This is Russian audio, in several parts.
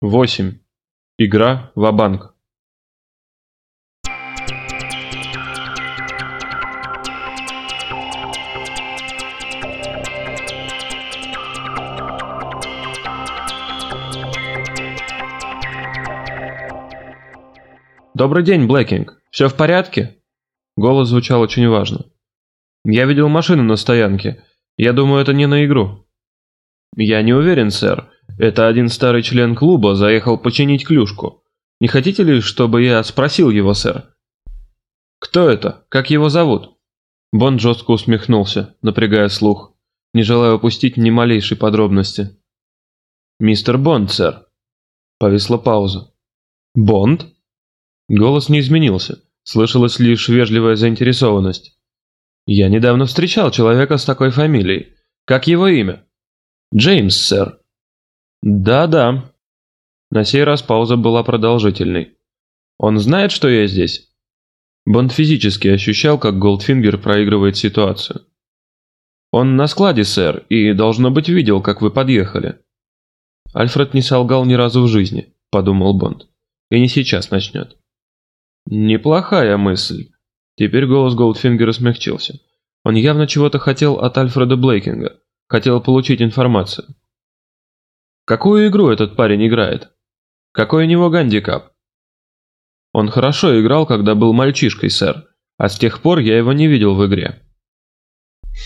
8. Игра «Ва-банк». «Добрый день, Блэкинг. Все в порядке?» Голос звучал очень важно. «Я видел машину на стоянке. Я думаю, это не на игру». «Я не уверен, сэр. Это один старый член клуба заехал починить клюшку. Не хотите ли, чтобы я спросил его, сэр?» «Кто это? Как его зовут?» Бонд жестко усмехнулся, напрягая слух, не желая упустить ни малейшей подробности. «Мистер Бонд, сэр». Повисла пауза. «Бонд?» Голос не изменился, слышалась лишь вежливая заинтересованность. «Я недавно встречал человека с такой фамилией. Как его имя?» «Джеймс, сэр». «Да-да». На сей раз пауза была продолжительной. «Он знает, что я здесь?» Бонд физически ощущал, как Голдфингер проигрывает ситуацию. «Он на складе, сэр, и, должно быть, видел, как вы подъехали». Альфред не солгал ни разу в жизни, подумал Бонд. И не сейчас начнет. Неплохая мысль. Теперь голос Голдфингера смягчился. Он явно чего-то хотел от Альфреда Блейкинга. Хотел получить информацию. Какую игру этот парень играет? Какой у него гандикап? Он хорошо играл, когда был мальчишкой, сэр, а с тех пор я его не видел в игре.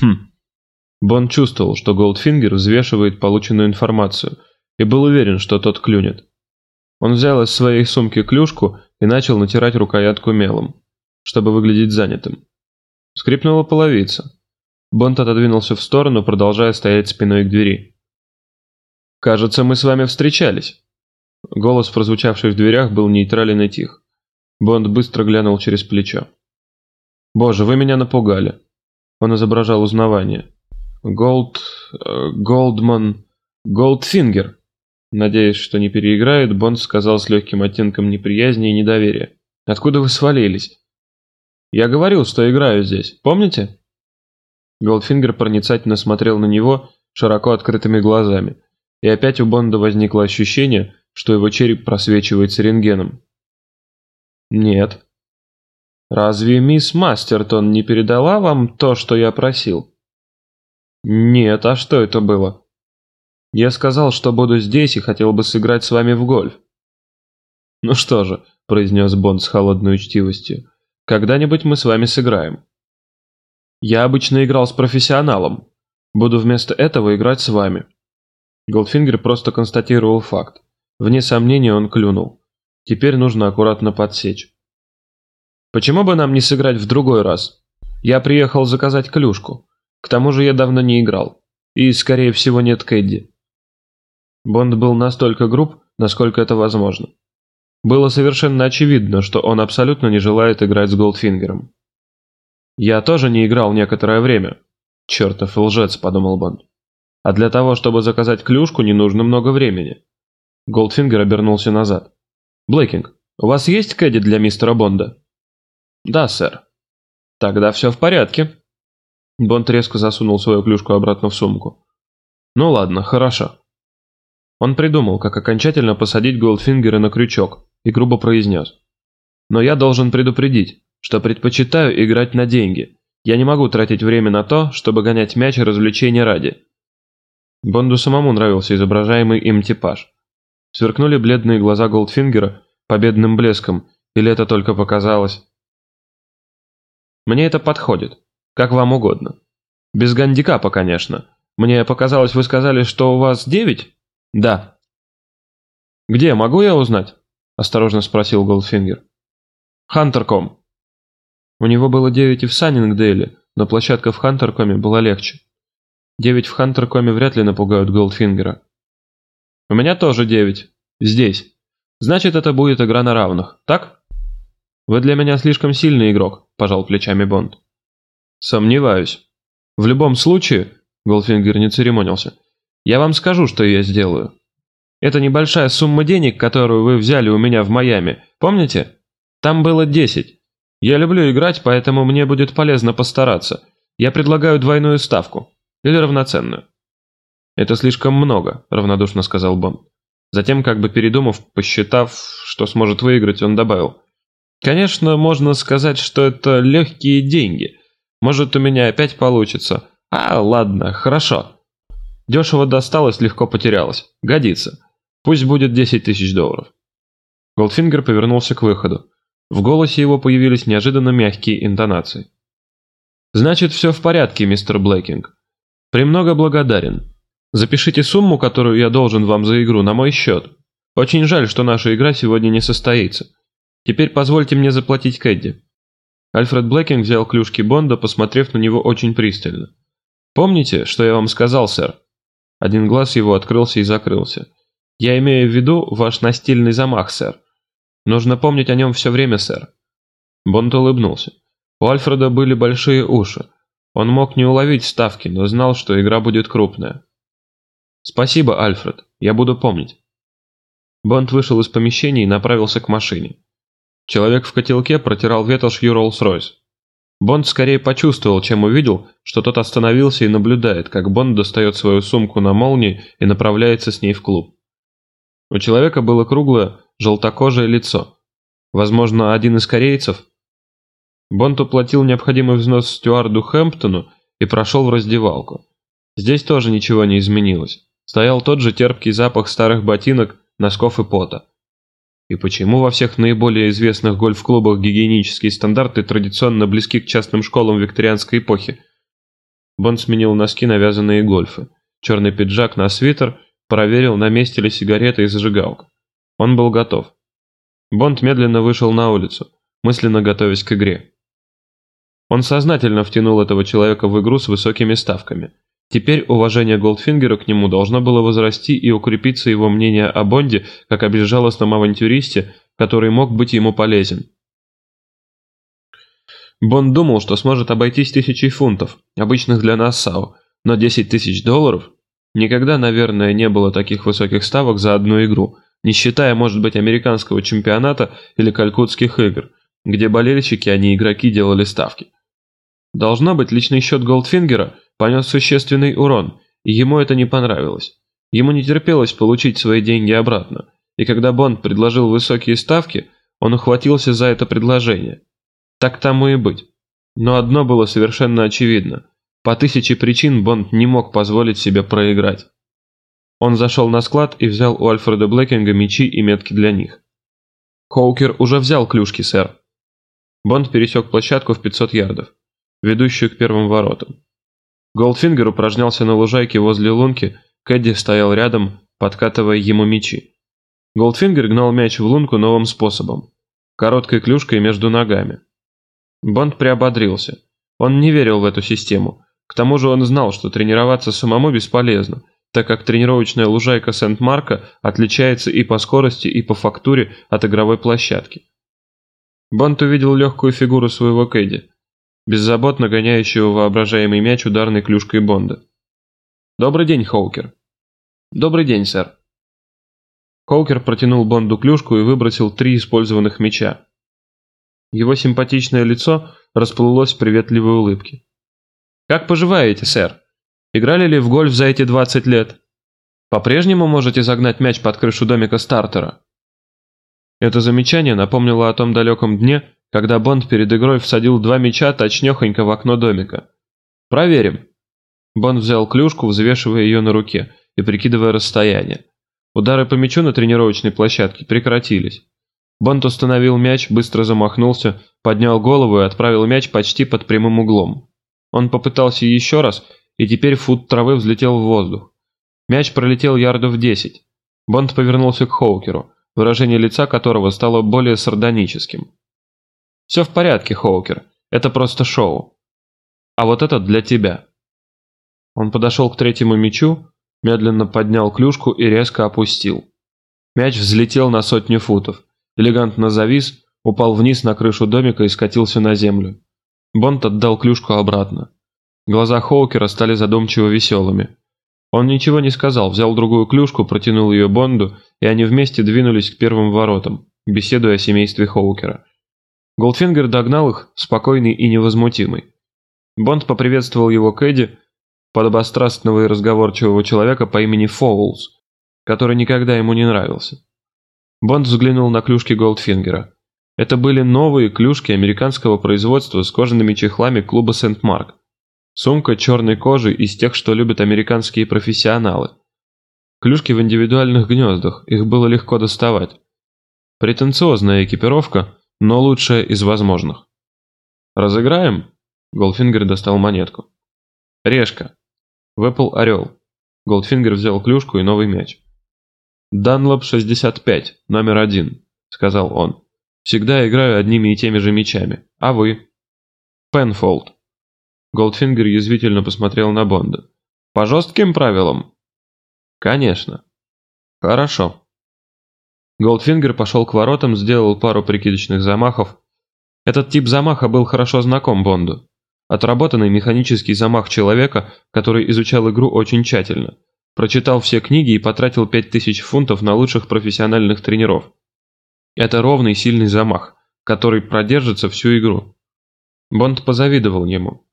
Хм. Бонд чувствовал, что Голдфингер взвешивает полученную информацию и был уверен, что тот клюнет. Он взял из своей сумки клюшку и начал натирать рукоятку мелом, чтобы выглядеть занятым. Скрипнула половица. Бонд отодвинулся в сторону, продолжая стоять спиной к двери. «Кажется, мы с вами встречались». Голос, прозвучавший в дверях, был нейтрален и тих. Бонд быстро глянул через плечо. «Боже, вы меня напугали». Он изображал узнавание. «Голд... Э, Голдман... Голдфингер». Надеясь, что не переиграет, Бонд сказал с легким оттенком неприязни и недоверия. «Откуда вы свалились?» «Я говорил, что играю здесь. Помните?» Голдфингер проницательно смотрел на него широко открытыми глазами, и опять у Бонда возникло ощущение, что его череп просвечивается рентгеном. «Нет». «Разве мисс Мастертон не передала вам то, что я просил?» «Нет, а что это было?» «Я сказал, что буду здесь и хотел бы сыграть с вами в гольф». «Ну что же», — произнес Бонд с холодной учтивостью, — «когда-нибудь мы с вами сыграем». «Я обычно играл с профессионалом. Буду вместо этого играть с вами». Голдфингер просто констатировал факт. Вне сомнения он клюнул. Теперь нужно аккуратно подсечь. «Почему бы нам не сыграть в другой раз? Я приехал заказать клюшку. К тому же я давно не играл. И, скорее всего, нет Кэдди». Бонд был настолько груб, насколько это возможно. Было совершенно очевидно, что он абсолютно не желает играть с Голдфингером. «Я тоже не играл некоторое время». «Чертов лжец», — подумал Бонд. А для того, чтобы заказать клюшку, не нужно много времени. Голдфингер обернулся назад. «Блейкинг, у вас есть кэдди для мистера Бонда?» «Да, сэр». «Тогда все в порядке». Бонд резко засунул свою клюшку обратно в сумку. «Ну ладно, хорошо». Он придумал, как окончательно посадить Голдфингера на крючок, и грубо произнес. «Но я должен предупредить, что предпочитаю играть на деньги. Я не могу тратить время на то, чтобы гонять мяч развлечения ради. Бонду самому нравился изображаемый им типаж. Сверкнули бледные глаза Голдфингера победным блеском, или это только показалось? Мне это подходит, как вам угодно. Без гандикапа, конечно. Мне показалось, вы сказали, что у вас девять? Да. Где, могу я узнать? Осторожно спросил Голдфингер. Хантерком. У него было девять и в Саннингдейле, но площадка в Хантеркоме была легче. Девять в Хантеркоме вряд ли напугают Голдфингера. У меня тоже девять. Здесь. Значит, это будет игра на равных, так? Вы для меня слишком сильный игрок, пожал плечами Бонд. Сомневаюсь. В любом случае, Голдфингер не церемонился, я вам скажу, что я сделаю. Это небольшая сумма денег, которую вы взяли у меня в Майами, помните? Там было десять. Я люблю играть, поэтому мне будет полезно постараться. Я предлагаю двойную ставку. Или равноценную?» «Это слишком много», — равнодушно сказал Бонд. Затем, как бы передумав, посчитав, что сможет выиграть, он добавил. «Конечно, можно сказать, что это легкие деньги. Может, у меня опять получится. А, ладно, хорошо. Дешево досталось, легко потерялось. Годится. Пусть будет 10 тысяч долларов». Голдфингер повернулся к выходу. В голосе его появились неожиданно мягкие интонации. «Значит, все в порядке, мистер Блэкинг. Премного благодарен. Запишите сумму, которую я должен вам за игру, на мой счет. Очень жаль, что наша игра сегодня не состоится. Теперь позвольте мне заплатить Кэдди». Альфред Блэкинг взял клюшки Бонда, посмотрев на него очень пристально. «Помните, что я вам сказал, сэр?» Один глаз его открылся и закрылся. «Я имею в виду ваш настильный замах, сэр. Нужно помнить о нем все время, сэр». Бонд улыбнулся. У Альфреда были большие уши. Он мог не уловить ставки, но знал, что игра будет крупная. «Спасибо, Альфред, я буду помнить». Бонд вышел из помещения и направился к машине. Человек в котелке протирал ветошью Роллс-Ройс. Бонд скорее почувствовал, чем увидел, что тот остановился и наблюдает, как Бонд достает свою сумку на молнии и направляется с ней в клуб. У человека было круглое, желтокожее лицо. Возможно, один из корейцев? Бонд уплатил необходимый взнос стюарду Хэмптону и прошел в раздевалку. Здесь тоже ничего не изменилось. Стоял тот же терпкий запах старых ботинок, носков и пота. И почему во всех наиболее известных гольф-клубах гигиенические стандарты традиционно близки к частным школам викторианской эпохи? Бонд сменил носки на вязаные гольфы, черный пиджак на свитер, проверил, на месте ли сигарета и зажигалка. Он был готов. Бонд медленно вышел на улицу, мысленно готовясь к игре. Он сознательно втянул этого человека в игру с высокими ставками – Теперь уважение Голдфингера к нему должно было возрасти и укрепиться его мнение о Бонде как о безжалостном авантюристе, который мог быть ему полезен. Бонд думал, что сможет обойтись тысячей фунтов, обычных для Нассау, но 10 тысяч долларов? Никогда, наверное, не было таких высоких ставок за одну игру, не считая, может быть, американского чемпионата или калькутских игр, где болельщики, а не игроки делали ставки. Должно быть, личный счет Голдфингера – понес существенный урон, и ему это не понравилось. Ему не терпелось получить свои деньги обратно, и когда Бонд предложил высокие ставки, он ухватился за это предложение. Так тому и быть. Но одно было совершенно очевидно. По тысяче причин Бонд не мог позволить себе проиграть. Он зашел на склад и взял у Альфреда Блэкинга мячи и метки для них. Коукер уже взял клюшки, сэр. Бонд пересек площадку в 500 ярдов, ведущую к первым воротам. Голдфингер упражнялся на лужайке возле лунки, Кэдди стоял рядом, подкатывая ему мячи. Голдфингер гнал мяч в лунку новым способом. Короткой клюшкой между ногами. Бонд приободрился. Он не верил в эту систему. К тому же он знал, что тренироваться самому бесполезно, так как тренировочная лужайка Сент-Марка отличается и по скорости, и по фактуре от игровой площадки. Бонд увидел легкую фигуру своего Кэдди беззаботно гоняющего воображаемый мяч ударной клюшкой Бонда. «Добрый день, Хоукер». «Добрый день, сэр». Хоукер протянул Бонду клюшку и выбросил три использованных мяча. Его симпатичное лицо расплылось в приветливой улыбке. «Как поживаете, сэр? Играли ли в гольф за эти 20 лет? По-прежнему можете загнать мяч под крышу домика стартера?» Это замечание напомнило о том далеком дне, когда Бонд перед игрой всадил два мяча точнёхонько в окно домика. «Проверим». Бонд взял клюшку, взвешивая ее на руке и прикидывая расстояние. Удары по мячу на тренировочной площадке прекратились. Бонд установил мяч, быстро замахнулся, поднял голову и отправил мяч почти под прямым углом. Он попытался еще раз, и теперь фут травы взлетел в воздух. Мяч пролетел ярдов десять. Бонд повернулся к Хоукеру, выражение лица которого стало более сардоническим. Все в порядке, Хоукер. Это просто шоу. А вот это для тебя. Он подошел к третьему мячу, медленно поднял клюшку и резко опустил. Мяч взлетел на сотню футов, элегантно завис, упал вниз на крышу домика и скатился на землю. Бонд отдал клюшку обратно. Глаза Хоукера стали задумчиво веселыми. Он ничего не сказал, взял другую клюшку, протянул ее Бонду, и они вместе двинулись к первым воротам, беседуя о семействе Хоукера. Голдфингер догнал их, спокойный и невозмутимый. Бонд поприветствовал его Кэдди, подобострастного и разговорчивого человека по имени Фоулс, который никогда ему не нравился. Бонд взглянул на клюшки Голдфингера. Это были новые клюшки американского производства с кожаными чехлами клуба Сент-Марк. Сумка черной кожи из тех, что любят американские профессионалы. Клюшки в индивидуальных гнездах, их было легко доставать. Претенциозная экипировка, но лучшая из возможных. «Разыграем?» Голдфингер достал монетку. «Решка». Выпал орел. Голдфингер взял клюшку и новый мяч. «Данлоп 65, номер один», — сказал он. «Всегда играю одними и теми же мячами. А вы?» «Пенфолд». Голдфингер язвительно посмотрел на Бонда. «По жестким правилам?» «Конечно». «Хорошо». Голдфингер пошел к воротам, сделал пару прикидочных замахов. Этот тип замаха был хорошо знаком Бонду. Отработанный механический замах человека, который изучал игру очень тщательно – Прочитал все книги и потратил 5000 фунтов на лучших профессиональных тренеров. Это ровный сильный замах, который продержится всю игру. Бонд позавидовал ему.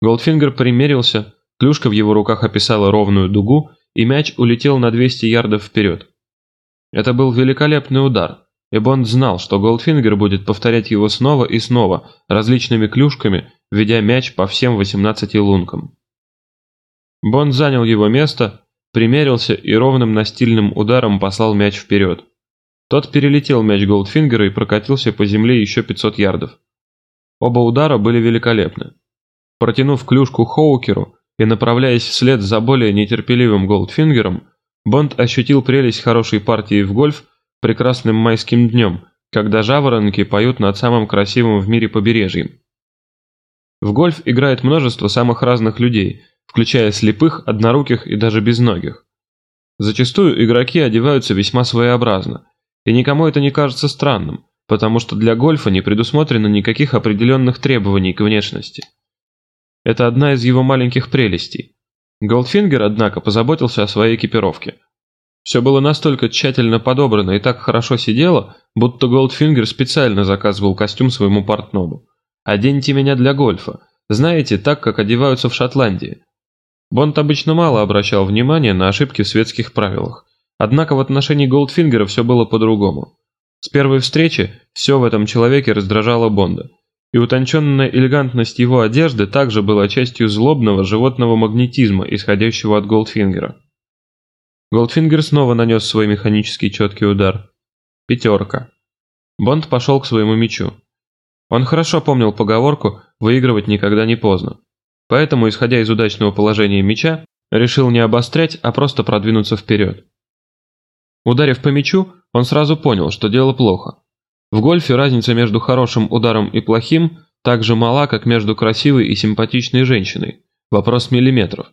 Голдфингер примерился, клюшка в его руках описала ровную дугу, и мяч улетел на 200 ярдов вперед. Это был великолепный удар, и Бонд знал, что Голдфингер будет повторять его снова и снова, различными клюшками, ведя мяч по всем 18 лункам. Бонд занял его место, примерился и ровным настильным ударом послал мяч вперед. Тот перелетел мяч Голдфингера и прокатился по земле еще 500 ярдов. Оба удара были великолепны. Протянув клюшку Хоукеру и направляясь вслед за более нетерпеливым Голдфингером, Бонд ощутил прелесть хорошей партии в гольф прекрасным майским днем, когда жаворонки поют над самым красивым в мире побережьем. В гольф играет множество самых разных людей, включая слепых, одноруких и даже безногих. Зачастую игроки одеваются весьма своеобразно, и никому это не кажется странным, потому что для гольфа не предусмотрено никаких определенных требований к внешности. Это одна из его маленьких прелестей. Голдфингер, однако, позаботился о своей экипировке. Все было настолько тщательно подобрано и так хорошо сидело, будто Голдфингер специально заказывал костюм своему портному. «Оденьте меня для гольфа. Знаете, так, как одеваются в Шотландии. Бонд обычно мало обращал внимания на ошибки в светских правилах. Однако в отношении Голдфингера все было по-другому. С первой встречи все в этом человеке раздражало Бонда. И утонченная элегантность его одежды также была частью злобного животного магнетизма, исходящего от Голдфингера. Голдфингер снова нанес свой механический четкий удар. Пятерка. Бонд пошел к своему мячу. Он хорошо помнил поговорку «выигрывать никогда не поздно». Поэтому, исходя из удачного положения мяча, решил не обострять, а просто продвинуться вперед. Ударив по мячу, он сразу понял, что дело плохо. В гольфе разница между хорошим ударом и плохим так же мала, как между красивой и симпатичной женщиной. Вопрос миллиметров.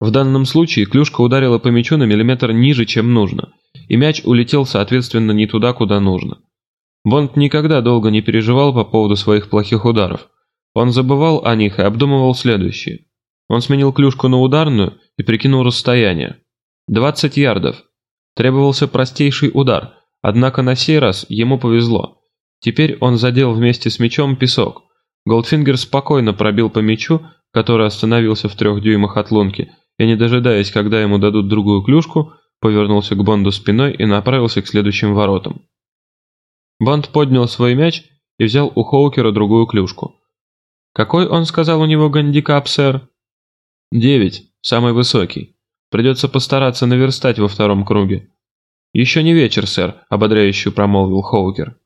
В данном случае клюшка ударила по мячу на миллиметр ниже, чем нужно, и мяч улетел, соответственно, не туда, куда нужно. Бонд никогда долго не переживал по поводу своих плохих ударов. Он забывал о них и обдумывал следующее. Он сменил клюшку на ударную и прикинул расстояние. 20 ярдов. Требовался простейший удар, однако на сей раз ему повезло. Теперь он задел вместе с мячом песок. Голдфингер спокойно пробил по мячу, который остановился в трех дюймах от лунки, и не дожидаясь, когда ему дадут другую клюшку, повернулся к Бонду спиной и направился к следующим воротам. Бонд поднял свой мяч и взял у Хоукера другую клюшку. Какой он сказал у него гандикап, сэр? Девять, самый высокий. Придется постараться наверстать во втором круге. Еще не вечер, сэр, ободряюще промолвил Хоукер.